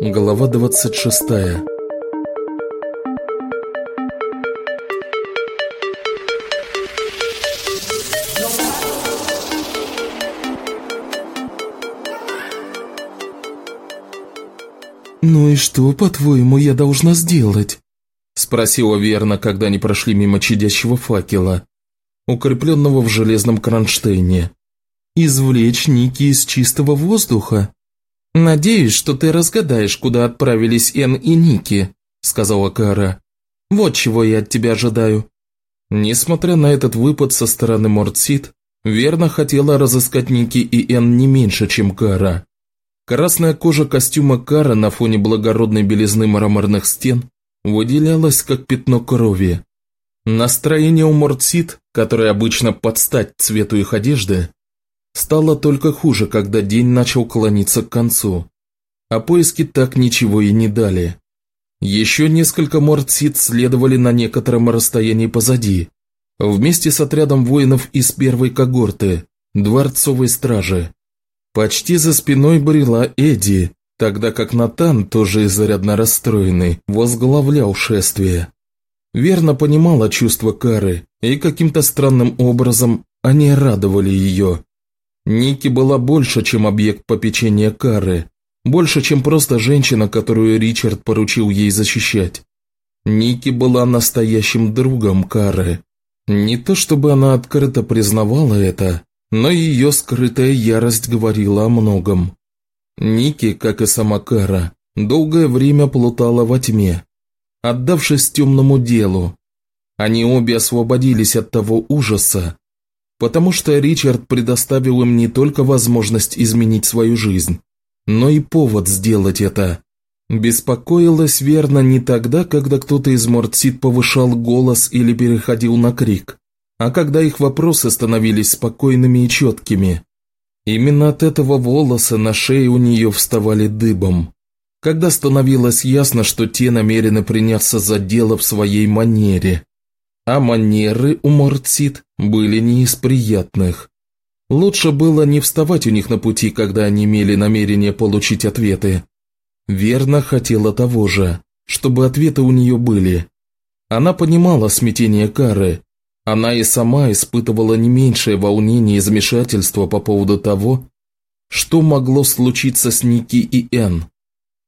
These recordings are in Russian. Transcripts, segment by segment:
Глава 26 «Ну и что, по-твоему, я должна сделать?» Спросила Верна, когда они прошли мимо чадящего факела, укрепленного в железном кронштейне. «Извлечь Ники из чистого воздуха?» «Надеюсь, что ты разгадаешь, куда отправились Эн и Ники», – сказала Кара. «Вот чего я от тебя ожидаю». Несмотря на этот выпад со стороны Мортсид, Верна хотела разыскать Ники и Эн не меньше, чем Кара. Красная кожа костюма Кара на фоне благородной белизны мраморных стен выделялась как пятно крови. Настроение у Мортсид, которое обычно под стать цвету их одежды, Стало только хуже, когда день начал клониться к концу. А поиски так ничего и не дали. Еще несколько мордсит следовали на некотором расстоянии позади, вместе с отрядом воинов из первой когорты, дворцовой стражи. Почти за спиной брела Эдди, тогда как Натан, тоже изрядно расстроенный, возглавлял шествие. Верно понимала чувство Кары, и каким-то странным образом они радовали ее. Ники была больше, чем объект попечения Кары, больше, чем просто женщина, которую Ричард поручил ей защищать. Ники была настоящим другом Кары. Не то чтобы она открыто признавала это, но ее скрытая ярость говорила о многом. Ники, как и сама Кара, долгое время плутала во тьме, отдавшись темному делу. Они обе освободились от того ужаса, потому что Ричард предоставил им не только возможность изменить свою жизнь, но и повод сделать это. Беспокоилась верно не тогда, когда кто-то из Мортсид повышал голос или переходил на крик, а когда их вопросы становились спокойными и четкими. Именно от этого волосы на шее у нее вставали дыбом. Когда становилось ясно, что те намерены приняться за дело в своей манере, а манеры у Мортсид были не из приятных. Лучше было не вставать у них на пути, когда они имели намерение получить ответы. Верно хотела того же, чтобы ответы у нее были. Она понимала смятение Кары. Она и сама испытывала не меньшее волнение и замешательство по поводу того, что могло случиться с Ники и Энн.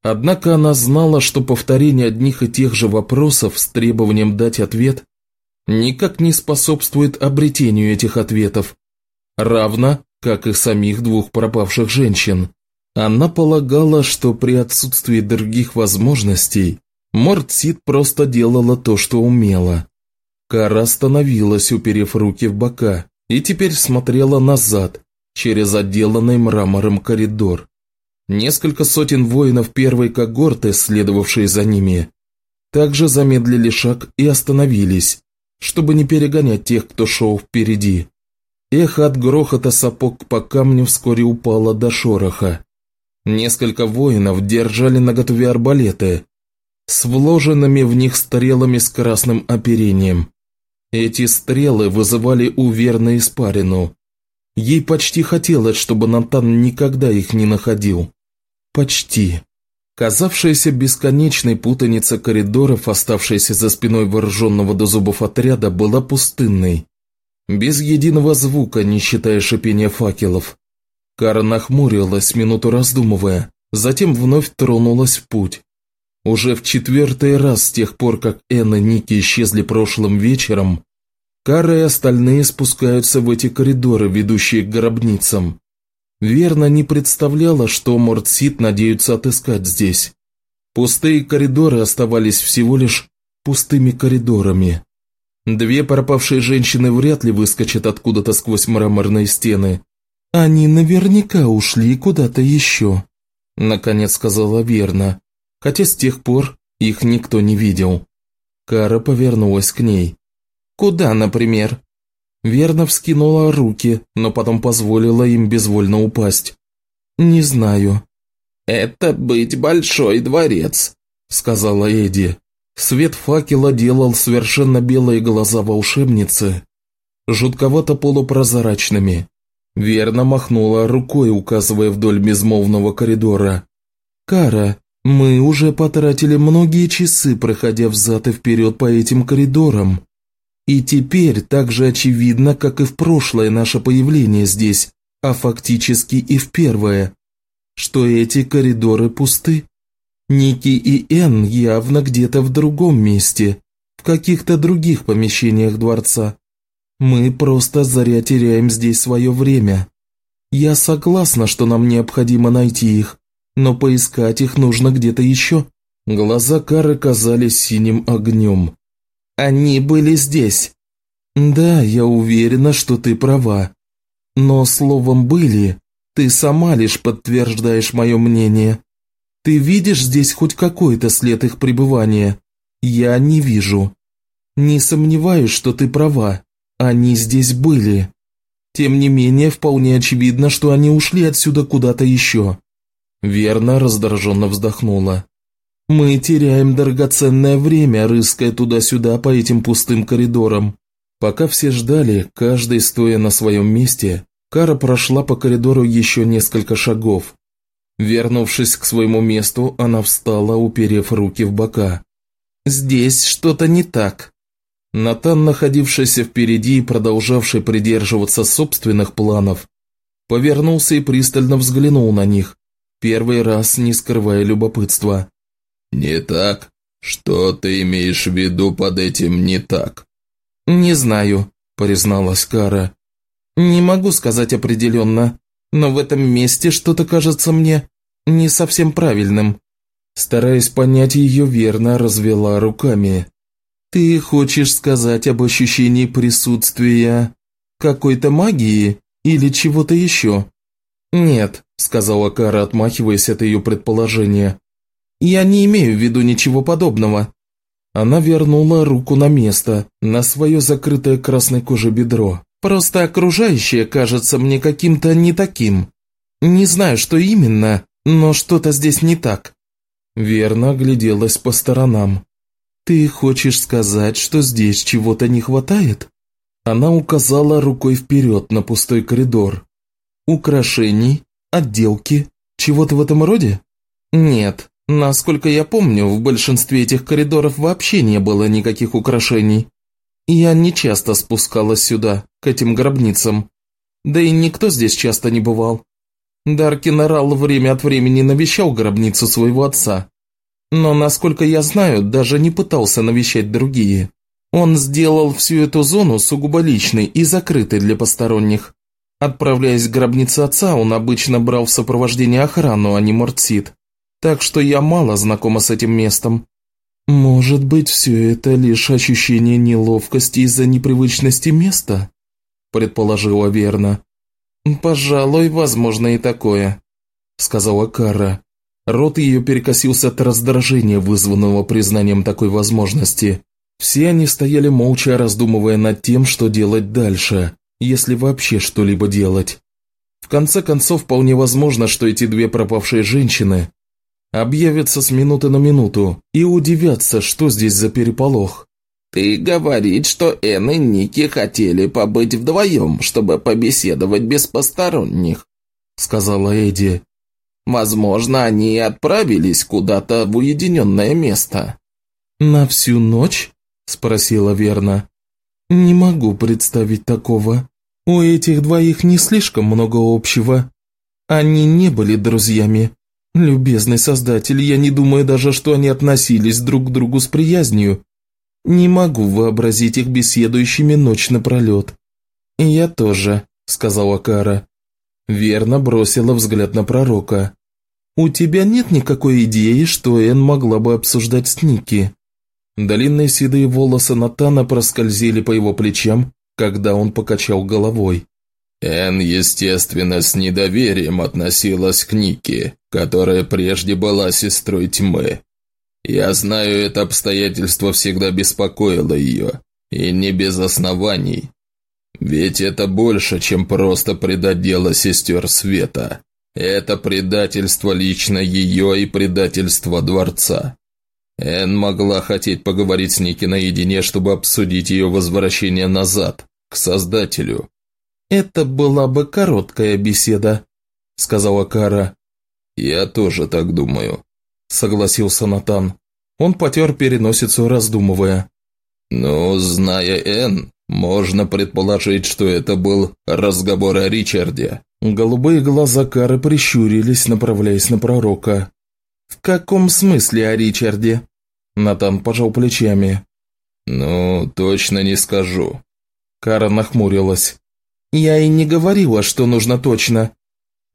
Однако она знала, что повторение одних и тех же вопросов с требованием дать ответ никак не способствует обретению этих ответов, равно как и самих двух пропавших женщин. Она полагала, что при отсутствии других возможностей Мортсид просто делала то, что умела. Кара остановилась, уперев руки в бока, и теперь смотрела назад, через отделанный мрамором коридор. Несколько сотен воинов первой когорты, следовавшие за ними, также замедлили шаг и остановились, чтобы не перегонять тех, кто шел впереди. Эхо от грохота сапог по камню вскоре упало до шороха. Несколько воинов держали наготове арбалеты с вложенными в них стрелами с красным оперением. Эти стрелы вызывали у Верны испарину. Ей почти хотелось, чтобы Натан никогда их не находил. Почти. Казавшаяся бесконечной путаница коридоров, оставшаяся за спиной вооруженного до зубов отряда, была пустынной. Без единого звука, не считая шипения факелов. Кара нахмурилась, минуту раздумывая, затем вновь тронулась в путь. Уже в четвертый раз с тех пор, как Энн и Ники исчезли прошлым вечером, Кара и остальные спускаются в эти коридоры, ведущие к гробницам. Верно не представляла, что Мортсит надеются отыскать здесь. Пустые коридоры оставались всего лишь пустыми коридорами. Две пропавшие женщины вряд ли выскочат откуда-то сквозь мраморные стены. Они наверняка ушли куда-то еще, наконец сказала Верна, хотя с тех пор их никто не видел. Кара повернулась к ней. «Куда, например?» Верно вскинула руки, но потом позволила им безвольно упасть. «Не знаю». «Это быть большой дворец», — сказала Эдди. Свет факела делал совершенно белые глаза волшебницы жутковато полупрозрачными. Верно махнула рукой, указывая вдоль безмолвного коридора. «Кара, мы уже потратили многие часы, проходя взад и вперед по этим коридорам. И теперь так же очевидно, как и в прошлое наше появление здесь, а фактически и в первое, что эти коридоры пусты. Ники и Энн явно где-то в другом месте, в каких-то других помещениях дворца. Мы просто зря теряем здесь свое время. Я согласна, что нам необходимо найти их, но поискать их нужно где-то еще. Глаза Кары казались синим огнем. Они были здесь. Да, я уверена, что ты права. Но словом «были» ты сама лишь подтверждаешь мое мнение. Ты видишь здесь хоть какой-то след их пребывания? Я не вижу. Не сомневаюсь, что ты права. Они здесь были. Тем не менее, вполне очевидно, что они ушли отсюда куда-то еще. Верно раздраженно вздохнула. Мы теряем драгоценное время, рыская туда-сюда по этим пустым коридорам. Пока все ждали, каждый стоя на своем месте, Кара прошла по коридору еще несколько шагов. Вернувшись к своему месту, она встала, уперев руки в бока. «Здесь что-то не так», Натан, находившийся впереди и продолжавший придерживаться собственных планов, повернулся и пристально взглянул на них, первый раз не скрывая любопытства. «Не так? Что ты имеешь в виду под этим «не так»?» «Не знаю», – призналась Кара. «Не могу сказать определенно, но в этом месте что-то кажется мне не совсем правильным». Стараясь понять ее верно, развела руками. «Ты хочешь сказать об ощущении присутствия какой-то магии или чего-то еще?» «Нет», – сказала Кара, отмахиваясь от ее предположения. «Я не имею в виду ничего подобного». Она вернула руку на место, на свое закрытое красной кожей бедро. «Просто окружающее кажется мне каким-то не таким. Не знаю, что именно, но что-то здесь не так». Верно огляделась по сторонам. «Ты хочешь сказать, что здесь чего-то не хватает?» Она указала рукой вперед на пустой коридор. «Украшений? Отделки? Чего-то в этом роде?» «Нет. Насколько я помню, в большинстве этих коридоров вообще не было никаких украшений. Я не часто спускалась сюда, к этим гробницам. Да и никто здесь часто не бывал. Даркин орал время от времени навещал гробницу своего отца, но, насколько я знаю, даже не пытался навещать другие. Он сделал всю эту зону сугубо личной и закрытой для посторонних. Отправляясь к гробнице отца, он обычно брал в сопровождение охрану, а не мортсит. Так что я мало знакома с этим местом. Может быть, все это лишь ощущение неловкости из-за непривычности места? Предположила верно. Пожалуй, возможно и такое, сказала Кара. Рот ее перекосился от раздражения, вызванного признанием такой возможности. Все они стояли молча, раздумывая над тем, что делать дальше, если вообще что-либо делать. В конце концов, вполне возможно, что эти две пропавшие женщины объявятся с минуты на минуту и удивятся, что здесь за переполох. «Ты говоришь, что Энн и Ники хотели побыть вдвоем, чтобы побеседовать без посторонних», — сказала Эдди. Возможно, они отправились куда-то в уединенное место». «На всю ночь?» – спросила Верна. «Не могу представить такого. У этих двоих не слишком много общего. Они не были друзьями. Любезный создатель, я не думаю даже, что они относились друг к другу с приязнью. Не могу вообразить их беседующими ночь напролет». «Я тоже», – сказала Кара. Верно бросила взгляд на пророка. «У тебя нет никакой идеи, что Энн могла бы обсуждать с Ники?» Длинные седые волосы Натана проскользили по его плечам, когда он покачал головой. Энн, естественно, с недоверием относилась к Нике, которая прежде была сестрой тьмы. Я знаю, это обстоятельство всегда беспокоило ее, и не без оснований. Ведь это больше, чем просто предать дело сестер Света. Это предательство лично ее и предательство дворца. Энн могла хотеть поговорить с Ники наедине, чтобы обсудить ее возвращение назад, к Создателю. «Это была бы короткая беседа», – сказала Кара. «Я тоже так думаю», – согласился Натан. Он потер переносицу, раздумывая. «Ну, зная Энн, можно предположить, что это был разговор о Ричарде». Голубые глаза Кары прищурились, направляясь на пророка. «В каком смысле о Ричарде?» Натан пожал плечами. «Ну, точно не скажу». Кара нахмурилась. «Я и не говорила, что нужно точно».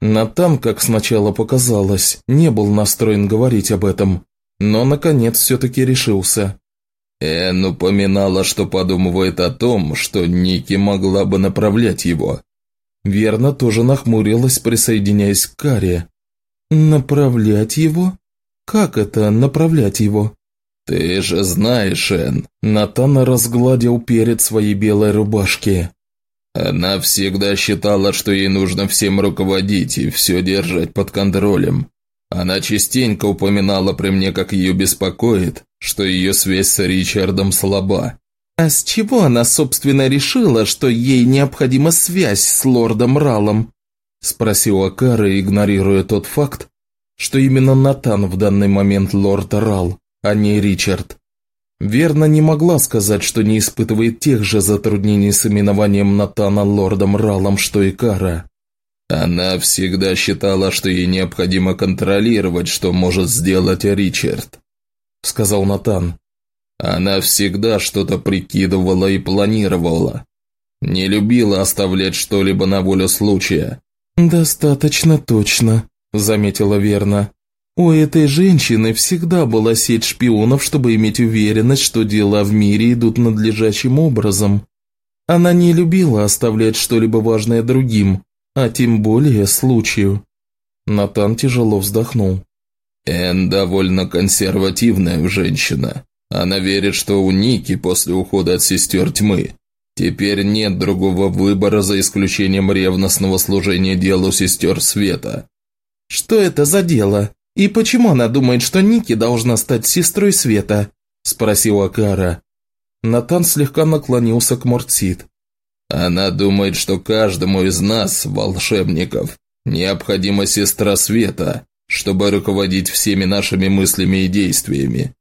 Натан, как сначала показалось, не был настроен говорить об этом, но, наконец, все-таки решился. Эн упоминала, что подумывает о том, что Ники могла бы направлять его. Верно тоже нахмурилась, присоединяясь к Каре. «Направлять его? Как это направлять его?» «Ты же знаешь, Эн. Натана разгладил перед своей белой рубашки. Она всегда считала, что ей нужно всем руководить и все держать под контролем. Она частенько упоминала при мне, как ее беспокоит, что ее связь с Ричардом слаба. А с чего она, собственно, решила, что ей необходима связь с лордом Ралом? Спросила Кара, игнорируя тот факт, что именно Натан в данный момент лорд Рал, а не Ричард. Верно не могла сказать, что не испытывает тех же затруднений с именованием Натана лордом Ралом, что и Кара. Она всегда считала, что ей необходимо контролировать, что может сделать Ричард, сказал Натан. Она всегда что-то прикидывала и планировала. Не любила оставлять что-либо на волю случая. «Достаточно точно», – заметила Верна. У этой женщины всегда была сеть шпионов, чтобы иметь уверенность, что дела в мире идут надлежащим образом. Она не любила оставлять что-либо важное другим, а тем более случаю. Натан тяжело вздохнул. Эн довольно консервативная женщина. Она верит, что у Ники после ухода от сестер тьмы теперь нет другого выбора за исключением ревностного служения делу сестер света. Что это за дело? «И почему она думает, что Ники должна стать сестрой Света?» – спросила Кара. Натан слегка наклонился к Мортсид. «Она думает, что каждому из нас, волшебников, необходима сестра Света, чтобы руководить всеми нашими мыслями и действиями.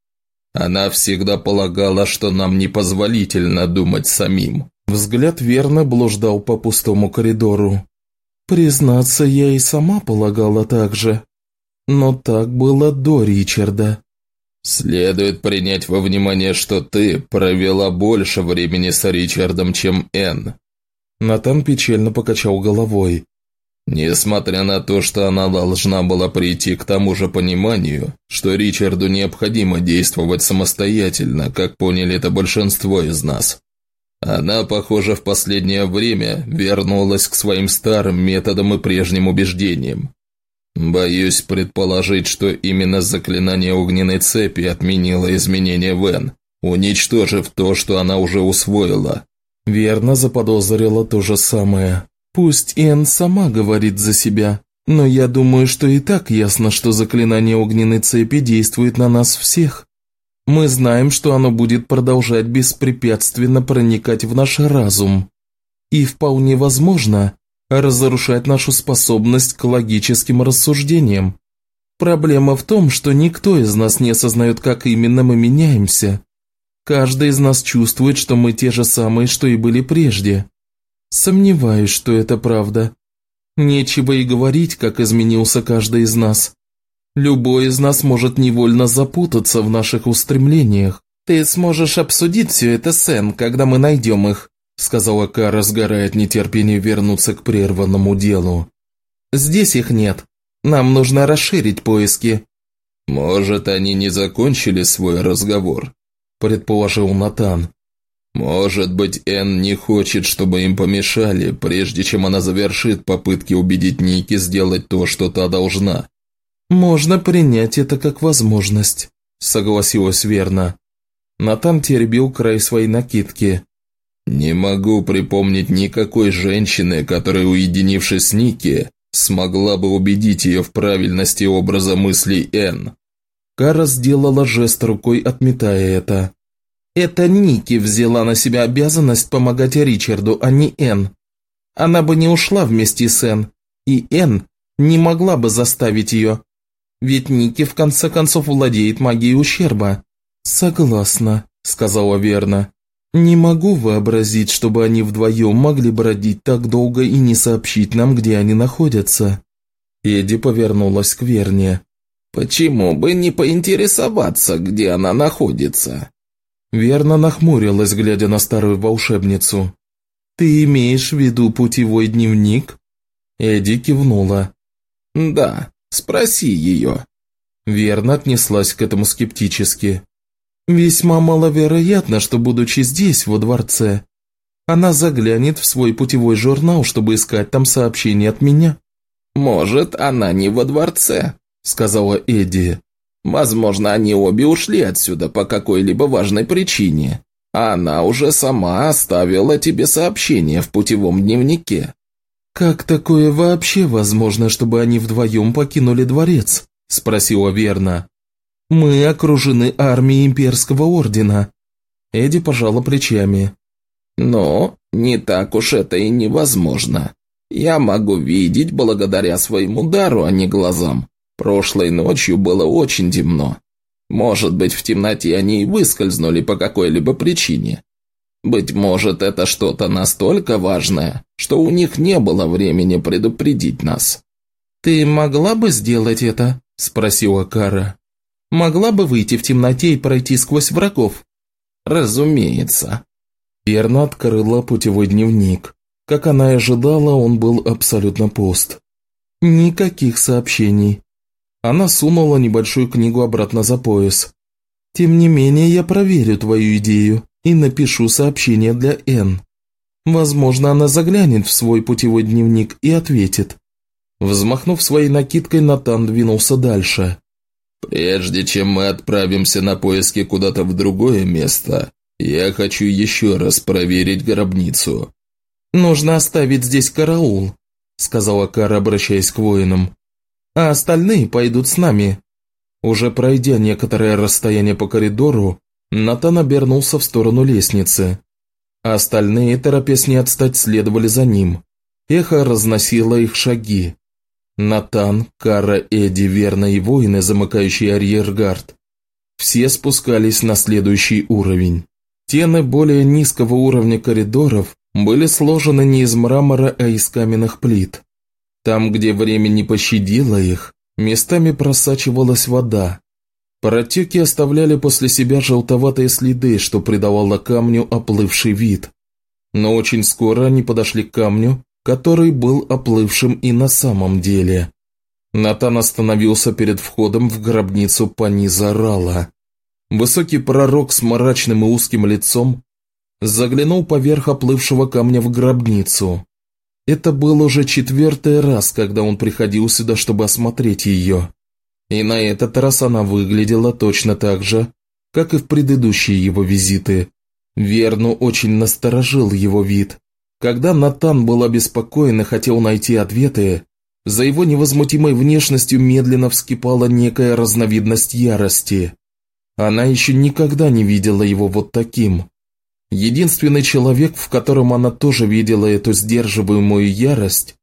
Она всегда полагала, что нам непозволительно думать самим». Взгляд верно блуждал по пустому коридору. «Признаться, я и сама полагала так же», но так было до Ричарда. Следует принять во внимание, что ты провела больше времени с Ричардом, чем Энн. Натан печально покачал головой. Несмотря на то, что она должна была прийти к тому же пониманию, что Ричарду необходимо действовать самостоятельно, как поняли это большинство из нас. Она, похоже, в последнее время вернулась к своим старым методам и прежним убеждениям. Боюсь предположить, что именно заклинание огненной цепи отменило изменение Вен, уничтожив то, что она уже усвоила. Верно заподозрила то же самое. Пусть Эн сама говорит за себя, но я думаю, что и так ясно, что заклинание огненной цепи действует на нас всех. Мы знаем, что оно будет продолжать беспрепятственно проникать в наш разум. И вполне возможно, разрушать нашу способность к логическим рассуждениям. Проблема в том, что никто из нас не осознает, как именно мы меняемся. Каждый из нас чувствует, что мы те же самые, что и были прежде. Сомневаюсь, что это правда. Нечего и говорить, как изменился каждый из нас. Любой из нас может невольно запутаться в наших устремлениях. Ты сможешь обсудить все это с Энн, когда мы найдем их. – сказала Кара, сгорая от нетерпения вернуться к прерванному делу. «Здесь их нет. Нам нужно расширить поиски». «Может, они не закончили свой разговор», – предположил Натан. «Может быть, Энн не хочет, чтобы им помешали, прежде чем она завершит попытки убедить Ники сделать то, что та должна». «Можно принять это как возможность», – согласилась верно. Натан теребил край своей накидки. Не могу припомнить никакой женщины, которая, уединившись с Ники, смогла бы убедить ее в правильности образа мыслей Энн. Кара сделала жест рукой, отметая это. Это Ники взяла на себя обязанность помогать Ричарду, а не Энн. Она бы не ушла вместе с Энн, и Энн не могла бы заставить ее. Ведь Ники в конце концов владеет магией ущерба. Согласна, сказала Верна. Не могу вообразить, чтобы они вдвоем могли бродить так долго и не сообщить нам, где они находятся. Эдди повернулась к Верне. «Почему бы не поинтересоваться, где она находится?» Верно нахмурилась, глядя на старую волшебницу. «Ты имеешь в виду путевой дневник?» Эдди кивнула. «Да, спроси ее». Верно отнеслась к этому скептически. Весьма маловероятно, что, будучи здесь, во дворце, она заглянет в свой путевой журнал, чтобы искать там сообщение от меня. «Может, она не во дворце», – сказала Эдди. «Возможно, они обе ушли отсюда по какой-либо важной причине, а она уже сама оставила тебе сообщение в путевом дневнике». «Как такое вообще возможно, чтобы они вдвоем покинули дворец?» – спросила Верна. Мы окружены армией имперского ордена». Эдди пожала плечами. «Но не так уж это и невозможно. Я могу видеть благодаря своему дару, а не глазам. Прошлой ночью было очень темно. Может быть, в темноте они и выскользнули по какой-либо причине. Быть может, это что-то настолько важное, что у них не было времени предупредить нас». «Ты могла бы сделать это?» – спросила Кара могла бы выйти в темноте и пройти сквозь врагов?» «Разумеется». Верно открыла путевой дневник. Как она и ожидала, он был абсолютно пуст. Никаких сообщений. Она сунула небольшую книгу обратно за пояс. «Тем не менее, я проверю твою идею и напишу сообщение для Н. Возможно, она заглянет в свой путевой дневник и ответит». Взмахнув своей накидкой, Натан двинулся дальше. «Прежде чем мы отправимся на поиски куда-то в другое место, я хочу еще раз проверить гробницу». «Нужно оставить здесь караул», – сказала Кара, обращаясь к воинам. «А остальные пойдут с нами». Уже пройдя некоторое расстояние по коридору, Натан обернулся в сторону лестницы. Остальные, торопясь не отстать, следовали за ним. Эхо разносило их шаги. Натан, Кара, Эдди, Верна и воины, замыкающие арьергард, все спускались на следующий уровень. Тены более низкого уровня коридоров были сложены не из мрамора, а из каменных плит. Там, где время не пощадило их, местами просачивалась вода. Протеки оставляли после себя желтоватые следы, что придавало камню оплывший вид. Но очень скоро они подошли к камню, который был оплывшим и на самом деле. Натан остановился перед входом в гробницу Паниза Рала. Высокий пророк с мрачным и узким лицом заглянул поверх оплывшего камня в гробницу. Это был уже четвертый раз, когда он приходил сюда, чтобы осмотреть ее. И на этот раз она выглядела точно так же, как и в предыдущие его визиты. Верну очень насторожил его вид. Когда Натан был обеспокоен и хотел найти ответы, за его невозмутимой внешностью медленно вскипала некая разновидность ярости. Она еще никогда не видела его вот таким. Единственный человек, в котором она тоже видела эту сдерживаемую ярость,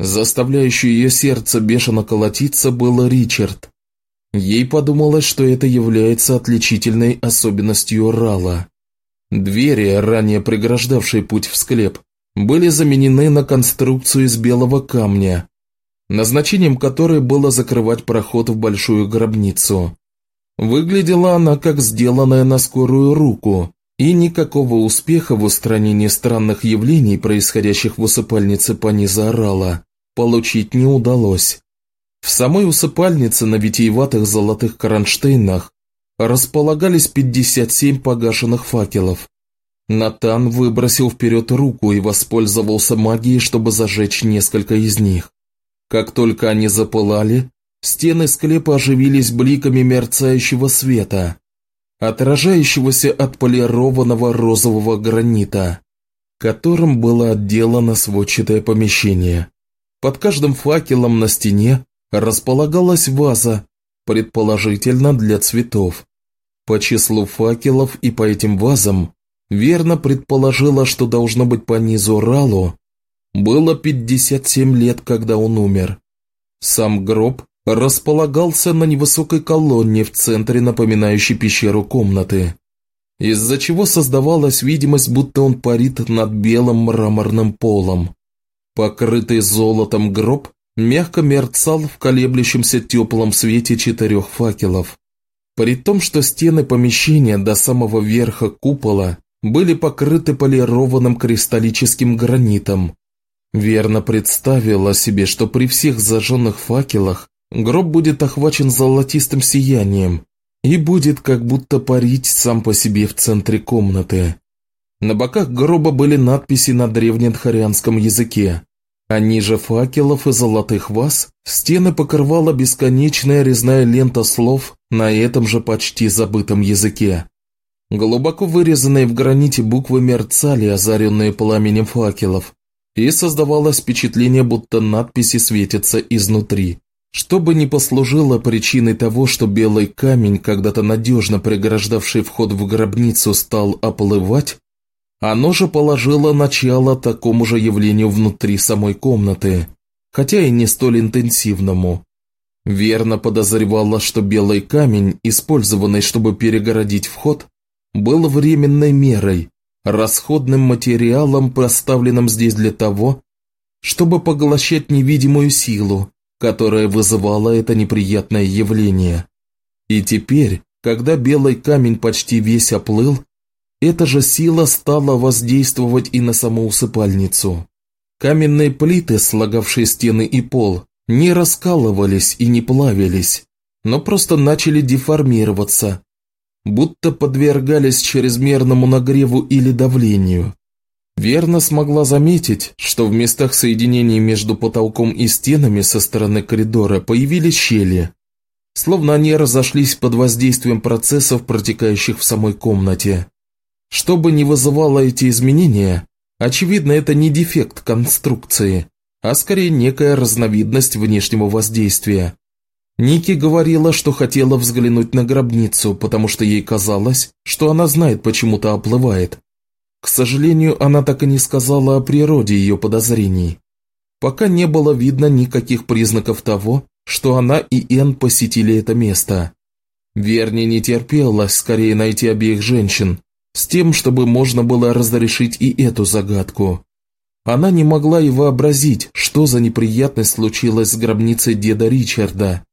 заставляющую ее сердце бешено колотиться, был Ричард. Ей подумалось, что это является отличительной особенностью Рала. Двери, ранее преграждавшие путь в склеп, были заменены на конструкцию из белого камня, назначением которой было закрывать проход в большую гробницу. Выглядела она как сделанная на скорую руку, и никакого успеха в устранении странных явлений, происходящих в усыпальнице Паниза Орала, получить не удалось. В самой усыпальнице на витиеватых золотых кронштейнах располагались 57 погашенных факелов, Натан выбросил вперед руку и воспользовался магией, чтобы зажечь несколько из них. Как только они запылали, стены склепа оживились бликами мерцающего света, отражающегося от полированного розового гранита, которым было отделано сводчатое помещение. Под каждым факелом на стене располагалась ваза, предположительно для цветов. По числу факелов и по этим вазам верно предположила, что должно быть по низу Ралу, было 57 лет, когда он умер. Сам гроб располагался на невысокой колонне в центре напоминающей пещеру комнаты, из-за чего создавалась видимость, будто он парит над белым мраморным полом. Покрытый золотом гроб мягко мерцал в колеблющемся теплом свете четырех факелов. При том, что стены помещения до самого верха купола были покрыты полированным кристаллическим гранитом. Верно представила себе, что при всех зажженных факелах гроб будет охвачен золотистым сиянием и будет как будто парить сам по себе в центре комнаты. На боках гроба были надписи на древнедхарианском языке, а ниже факелов и золотых ваз стены покрывала бесконечная резная лента слов на этом же почти забытом языке. Глубоко вырезанные в граните буквы мерцали, озаренные пламенем факелов, и создавалось впечатление, будто надписи светятся изнутри. Что бы ни послужило причиной того, что белый камень, когда-то надежно преграждавший вход в гробницу, стал оплывать, оно же положило начало такому же явлению внутри самой комнаты, хотя и не столь интенсивному. Верно подозревала, что белый камень, использованный, чтобы перегородить вход, был временной мерой, расходным материалом, поставленным здесь для того, чтобы поглощать невидимую силу, которая вызывала это неприятное явление. И теперь, когда белый камень почти весь оплыл, эта же сила стала воздействовать и на саму усыпальницу. Каменные плиты, слагавшие стены и пол, не раскалывались и не плавились, но просто начали деформироваться, будто подвергались чрезмерному нагреву или давлению. Верно смогла заметить, что в местах соединения между потолком и стенами со стороны коридора появились щели, словно они разошлись под воздействием процессов, протекающих в самой комнате. Что бы ни вызывало эти изменения, очевидно, это не дефект конструкции, а скорее некая разновидность внешнего воздействия. Ники говорила, что хотела взглянуть на гробницу, потому что ей казалось, что она знает, почему-то оплывает. К сожалению, она так и не сказала о природе ее подозрений. Пока не было видно никаких признаков того, что она и Энн посетили это место. Верни не терпелось скорее найти обеих женщин, с тем, чтобы можно было разрешить и эту загадку. Она не могла и вообразить, что за неприятность случилась с гробницей деда Ричарда,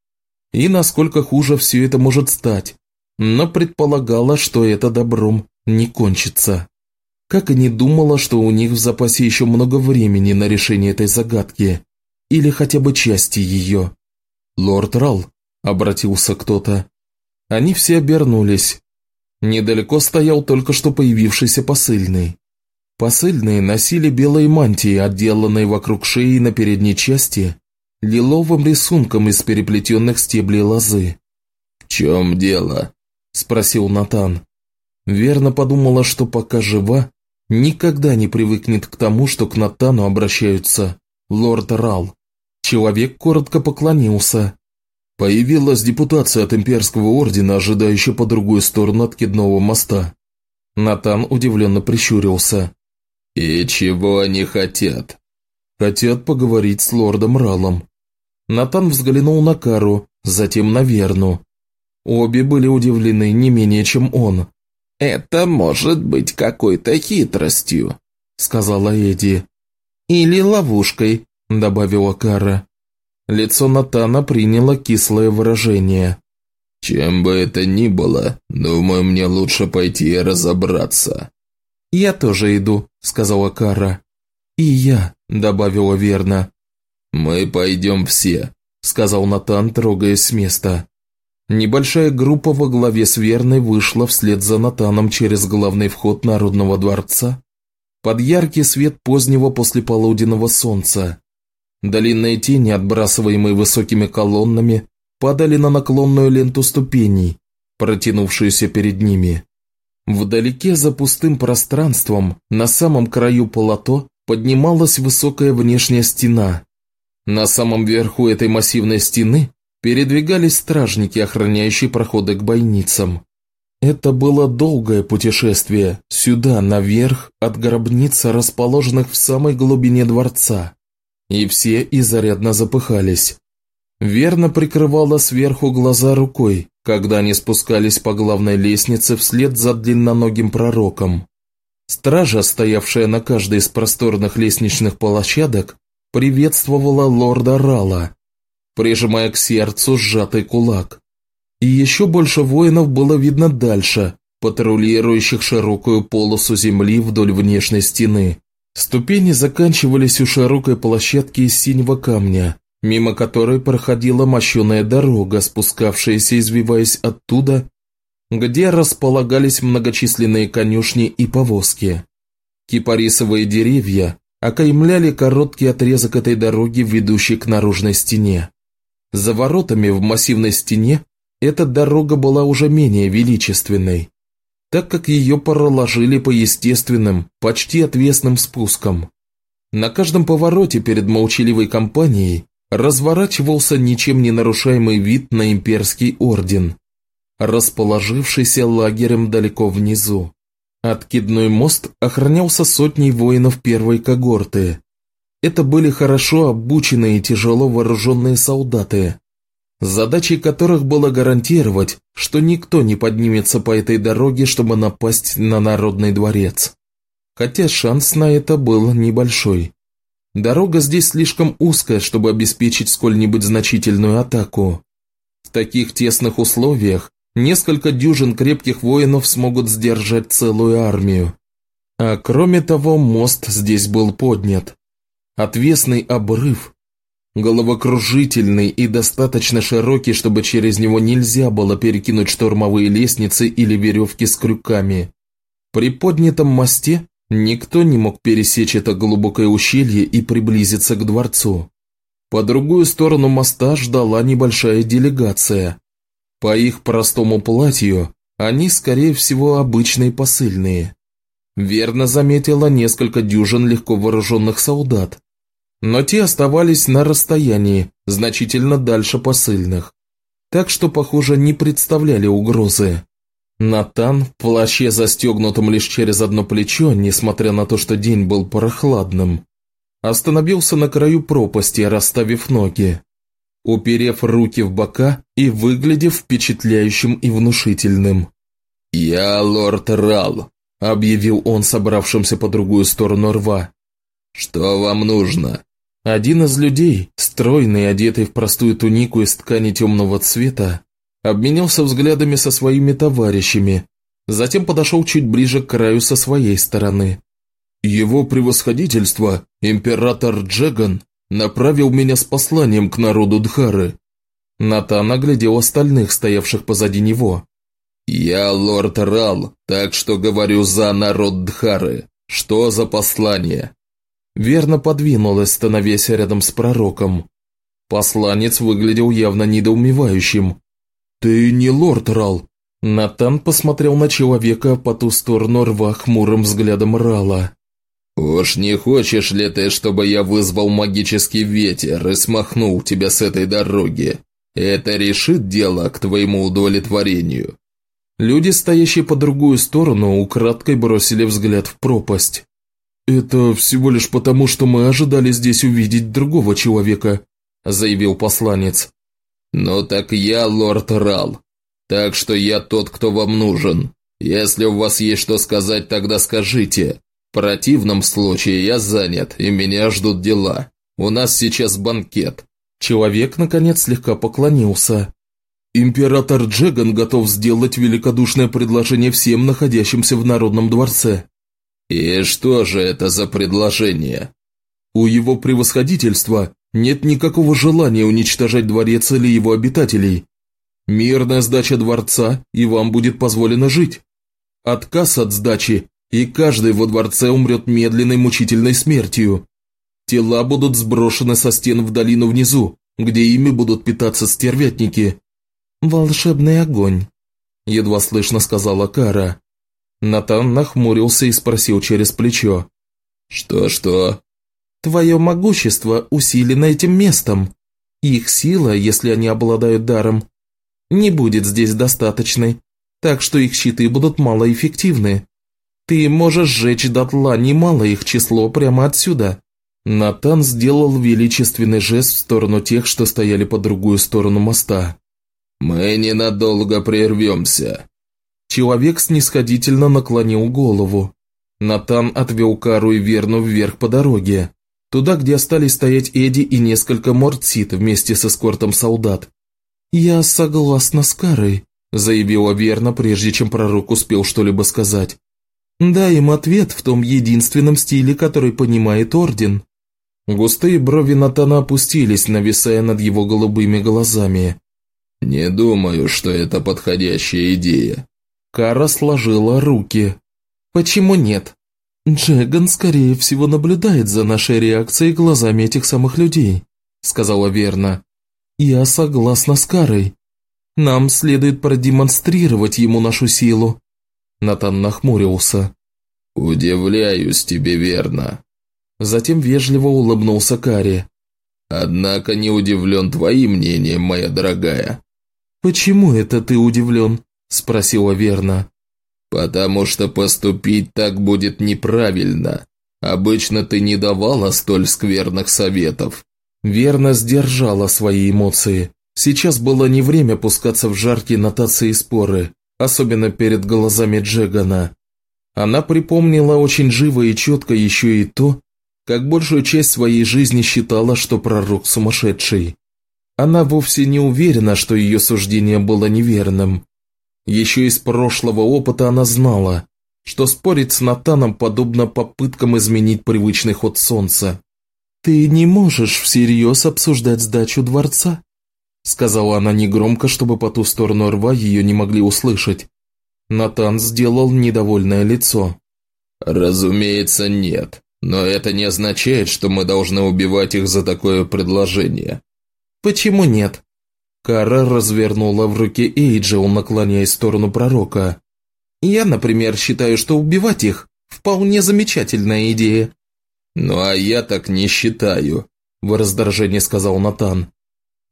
и насколько хуже все это может стать, но предполагала, что это добром не кончится. Как и не думала, что у них в запасе еще много времени на решение этой загадки, или хотя бы части ее. «Лорд Рал», — обратился кто-то. Они все обернулись, Недалеко стоял только что появившийся посыльный. Посыльные носили белые мантии, отделанные вокруг шеи на передней части, лиловым рисунком из переплетенных стеблей лозы. «В чем дело?» – спросил Натан. Верно подумала, что пока жива, никогда не привыкнет к тому, что к Натану обращаются лорд Рал. Человек коротко поклонился, Появилась депутация от имперского ордена, ожидающая по другую сторону откидного моста. Натан удивленно прищурился. «И чего они хотят?» «Хотят поговорить с лордом Ралом». Натан взглянул на Кару, затем на Верну. Обе были удивлены не менее, чем он. «Это может быть какой-то хитростью», — сказала Эдди. «Или ловушкой», — добавила Кара. Лицо Натана приняло кислое выражение. «Чем бы это ни было, думаю, мне лучше пойти и разобраться». «Я тоже иду», — сказала Кара. «И я», — добавила верно. «Мы пойдем все», — сказал Натан, трогаясь с места. Небольшая группа во главе с Верной вышла вслед за Натаном через главный вход Народного дворца под яркий свет позднего послеполуденного солнца. Длинные тени, отбрасываемые высокими колоннами, падали на наклонную ленту ступеней, протянувшуюся перед ними. Вдалеке за пустым пространством, на самом краю полото, поднималась высокая внешняя стена. На самом верху этой массивной стены передвигались стражники, охраняющие проходы к бойницам. Это было долгое путешествие, сюда, наверх, от гробниц, расположенных в самой глубине дворца. И все изрядно запыхались. Верно прикрывала сверху глаза рукой, когда они спускались по главной лестнице вслед за длинноногим пророком. Стража, стоявшая на каждой из просторных лестничных площадок, приветствовала лорда Рала, прижимая к сердцу сжатый кулак. И еще больше воинов было видно дальше, патрулирующих широкую полосу земли вдоль внешней стены. Ступени заканчивались у широкой площадки из синего камня, мимо которой проходила мощеная дорога, спускавшаяся, извиваясь оттуда, где располагались многочисленные конюшни и повозки. Кипарисовые деревья окаймляли короткий отрезок этой дороги, ведущей к наружной стене. За воротами в массивной стене эта дорога была уже менее величественной, так как ее проложили по естественным, почти отвесным спускам. На каждом повороте перед молчаливой компанией разворачивался ничем не нарушаемый вид на имперский орден, расположившийся лагерем далеко внизу. Откидной мост охранялся сотней воинов первой когорты. Это были хорошо обученные и тяжело вооруженные солдаты, задачей которых было гарантировать, что никто не поднимется по этой дороге, чтобы напасть на Народный дворец. Хотя шанс на это был небольшой. Дорога здесь слишком узкая, чтобы обеспечить сколь-нибудь значительную атаку. В таких тесных условиях несколько дюжин крепких воинов смогут сдержать целую армию. А кроме того, мост здесь был поднят. Отвесный обрыв, головокружительный и достаточно широкий, чтобы через него нельзя было перекинуть штурмовые лестницы или веревки с крюками. При поднятом мосте никто не мог пересечь это глубокое ущелье и приблизиться к дворцу. По другую сторону моста ждала небольшая делегация. По их простому платью они, скорее всего, обычные посыльные. Верно заметила несколько дюжин легко вооруженных солдат, но те оставались на расстоянии, значительно дальше посыльных, так что, похоже, не представляли угрозы. Натан, в плаще застегнутом лишь через одно плечо, несмотря на то, что день был прохладным, остановился на краю пропасти, расставив ноги, уперев руки в бока и выглядев впечатляющим и внушительным. «Я лорд Рал», — объявил он собравшимся по другую сторону рва. «Что вам нужно?» Один из людей, стройный, одетый в простую тунику из ткани темного цвета, обменялся взглядами со своими товарищами, затем подошел чуть ближе к краю со своей стороны. «Его превосходительство, император Джеган, направил меня с посланием к народу Дхары». Натан оглядел остальных, стоявших позади него. «Я лорд Рал, так что говорю за народ Дхары. Что за послание?» верно подвинулась, становясь рядом с пророком. Посланец выглядел явно недоумевающим. «Ты не лорд Рал?» Натан посмотрел на человека по ту сторону рва хмурым взглядом Рала. «Уж не хочешь ли ты, чтобы я вызвал магический ветер и смахнул тебя с этой дороги? Это решит дело к твоему удовлетворению». Люди, стоящие по другую сторону, украдкой бросили взгляд в пропасть. «Это всего лишь потому, что мы ожидали здесь увидеть другого человека», – заявил посланец. «Ну так я лорд Рал, так что я тот, кто вам нужен. Если у вас есть что сказать, тогда скажите. В противном случае я занят, и меня ждут дела. У нас сейчас банкет». Человек, наконец, слегка поклонился. «Император Джеган готов сделать великодушное предложение всем находящимся в Народном дворце», «И что же это за предложение?» «У его превосходительства нет никакого желания уничтожать дворец или его обитателей. Мирная сдача дворца, и вам будет позволено жить. Отказ от сдачи, и каждый во дворце умрет медленной мучительной смертью. Тела будут сброшены со стен в долину внизу, где ими будут питаться стервятники». «Волшебный огонь», – едва слышно сказала Кара. Натан нахмурился и спросил через плечо. «Что-что?» «Твое могущество усилено этим местом. Их сила, если они обладают даром, не будет здесь достаточной. так что их щиты будут малоэффективны. Ты можешь сжечь дотла немало их число прямо отсюда». Натан сделал величественный жест в сторону тех, что стояли по другую сторону моста. «Мы ненадолго прервемся». Человек снисходительно наклонил голову. Натан отвел Кару и Верну вверх по дороге, туда, где остались стоять Эдди и несколько мордсит вместе с эскортом солдат. «Я согласна с Карой», – заявила Верна, прежде чем пророк успел что-либо сказать. «Дай им ответ в том единственном стиле, который понимает Орден». Густые брови Натана опустились, нависая над его голубыми глазами. «Не думаю, что это подходящая идея». Кара сложила руки. «Почему нет?» «Джеган, скорее всего, наблюдает за нашей реакцией глазами этих самых людей», сказала Верна. «Я согласна с Карой. Нам следует продемонстрировать ему нашу силу». Натан нахмурился. «Удивляюсь тебе, верно». Затем вежливо улыбнулся Каре. «Однако не удивлен твоим мнением, моя дорогая». «Почему это ты удивлен?» – спросила Верна. «Потому что поступить так будет неправильно. Обычно ты не давала столь скверных советов». Верно сдержала свои эмоции. Сейчас было не время пускаться в жаркие нотации и споры, особенно перед глазами Джегана. Она припомнила очень живо и четко еще и то, как большую часть своей жизни считала, что пророк сумасшедший. Она вовсе не уверена, что ее суждение было неверным. Еще из прошлого опыта она знала, что спорить с Натаном подобно попыткам изменить привычный ход солнца. «Ты не можешь всерьез обсуждать сдачу дворца», сказала она негромко, чтобы по ту сторону рва ее не могли услышать. Натан сделал недовольное лицо. «Разумеется, нет. Но это не означает, что мы должны убивать их за такое предложение». «Почему нет?» Кара развернула в руке Эйджел, наклоняясь в сторону пророка. «Я, например, считаю, что убивать их – вполне замечательная идея». «Ну а я так не считаю», – в раздражении сказал Натан.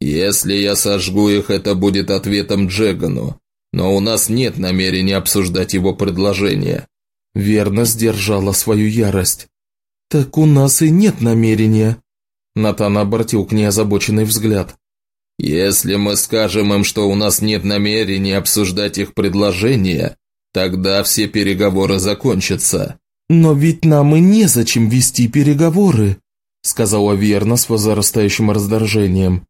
«Если я сожгу их, это будет ответом Джегану, но у нас нет намерения обсуждать его предложение». Верно сдержала свою ярость. «Так у нас и нет намерения». Натан обратил к ней озабоченный взгляд. Если мы скажем им, что у нас нет намерения обсуждать их предложение, тогда все переговоры закончатся». «Но ведь нам и незачем вести переговоры», сказала Верна с возрастающим раздражением.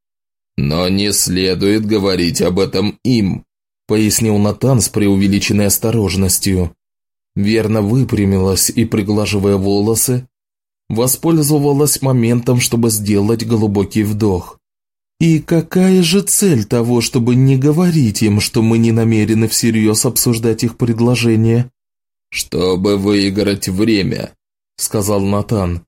«Но не следует говорить об этом им», пояснил Натан с преувеличенной осторожностью. Верна выпрямилась и, приглаживая волосы, воспользовалась моментом, чтобы сделать глубокий вдох. И какая же цель того, чтобы не говорить им, что мы не намерены всерьез обсуждать их предложение? «Чтобы выиграть время», — сказал Натан.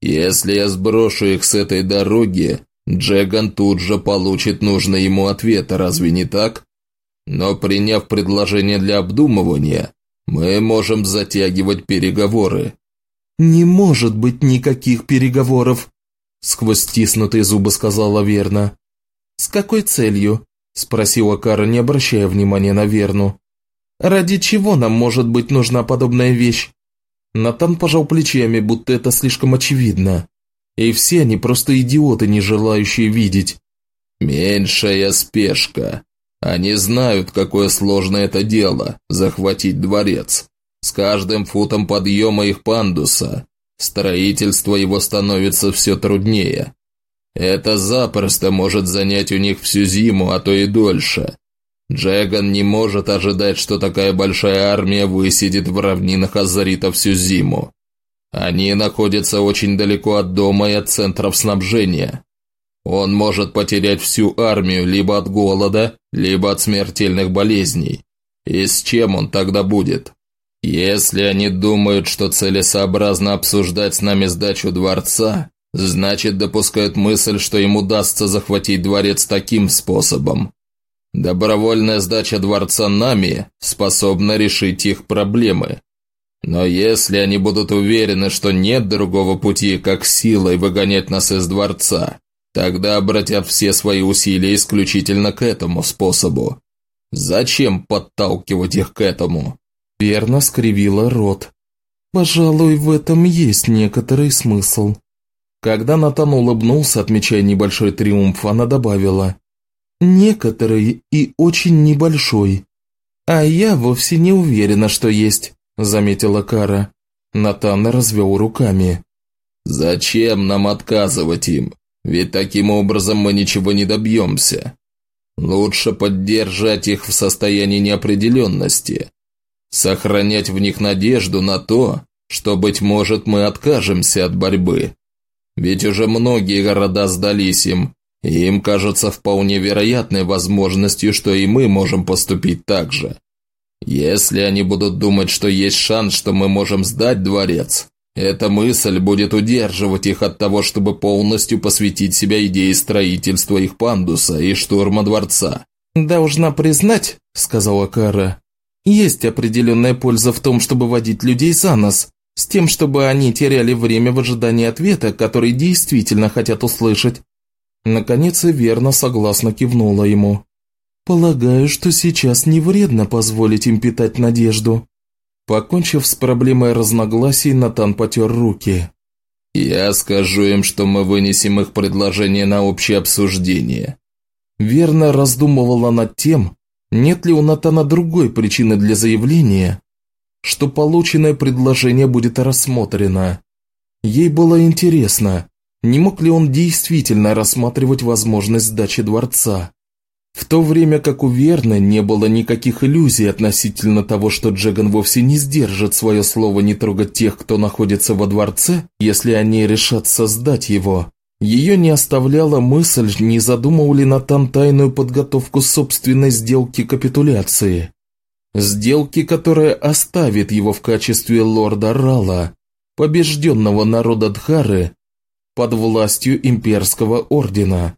«Если я сброшу их с этой дороги, Джеган тут же получит нужный ему ответ, разве не так? Но приняв предложение для обдумывания, мы можем затягивать переговоры». «Не может быть никаких переговоров», Сквозь стиснутые зубы сказала Верна. «С какой целью?» – спросила Кара, не обращая внимания на Верну. «Ради чего нам может быть нужна подобная вещь?» Натан пожал плечами, будто это слишком очевидно. И все они просто идиоты, не желающие видеть. «Меньшая спешка. Они знают, какое сложное это дело – захватить дворец. С каждым футом подъема их пандуса Строительство его становится все труднее. Это запросто может занять у них всю зиму, а то и дольше. Джеган не может ожидать, что такая большая армия высидит в равнинах Азарита всю зиму. Они находятся очень далеко от дома и от центров снабжения. Он может потерять всю армию либо от голода, либо от смертельных болезней. И с чем он тогда будет? Если они думают, что целесообразно обсуждать с нами сдачу дворца, значит допускают мысль, что им удастся захватить дворец таким способом. Добровольная сдача дворца нами способна решить их проблемы. Но если они будут уверены, что нет другого пути, как силой выгонять нас из дворца, тогда обратят все свои усилия исключительно к этому способу. Зачем подталкивать их к этому?» Верно скривила рот. «Пожалуй, в этом есть некоторый смысл». Когда Натан улыбнулся, отмечая небольшой триумф, она добавила. «Некоторый и очень небольшой. А я вовсе не уверена, что есть», – заметила Кара. Натан развел руками. «Зачем нам отказывать им? Ведь таким образом мы ничего не добьемся. Лучше поддержать их в состоянии неопределенности, сохранять в них надежду на то, что, быть может, мы откажемся от борьбы. Ведь уже многие города сдались им, и им кажется вполне вероятной возможностью, что и мы можем поступить так же. Если они будут думать, что есть шанс, что мы можем сдать дворец, эта мысль будет удерживать их от того, чтобы полностью посвятить себя идее строительства их пандуса и штурма дворца. «Должна признать», – сказала Кара, – «есть определенная польза в том, чтобы водить людей за нос, с тем, чтобы они теряли время в ожидании ответа, который действительно хотят услышать». Наконец и верно согласно кивнула ему. «Полагаю, что сейчас не вредно позволить им питать надежду». Покончив с проблемой разногласий, Натан потер руки. «Я скажу им, что мы вынесем их предложение на общее обсуждение». Верно раздумывала над тем, нет ли у Натана другой причины для заявления, что полученное предложение будет рассмотрено. Ей было интересно, не мог ли он действительно рассматривать возможность сдачи дворца. В то время как у Верны не было никаких иллюзий относительно того, что Джеган вовсе не сдержит свое слово не трогать тех, кто находится во дворце, если они решат создать его. Ее не оставляла мысль, не задумал ли Натан тайную подготовку собственной сделки капитуляции. Сделки, которая оставит его в качестве лорда Рала, побежденного народа Дхары, под властью имперского ордена.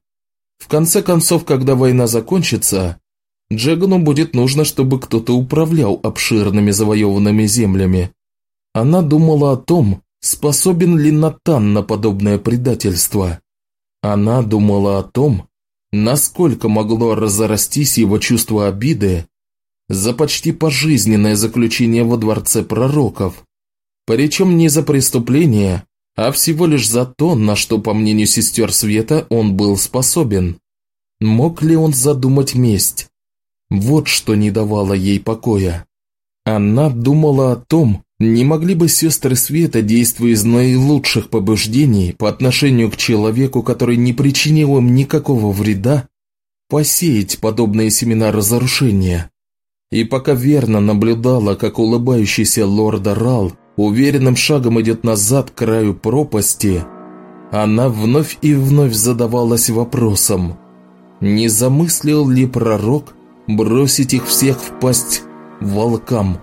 В конце концов, когда война закончится, Джегану будет нужно, чтобы кто-то управлял обширными завоеванными землями. Она думала о том, способен ли Натан на подобное предательство. Она думала о том, насколько могло разрастись его чувство обиды за почти пожизненное заключение во Дворце Пророков, причем не за преступление, а всего лишь за то, на что, по мнению сестер Света, он был способен. Мог ли он задумать месть? Вот что не давало ей покоя. Она думала о том, не могли бы сестры Света, действуя из наилучших побуждений по отношению к человеку, который не причинил им никакого вреда, посеять подобные семена разрушения. И пока верно наблюдала, как улыбающийся лорд Рал уверенным шагом идет назад к краю пропасти, она вновь и вновь задавалась вопросом, не замыслил ли пророк бросить их всех в пасть волкам?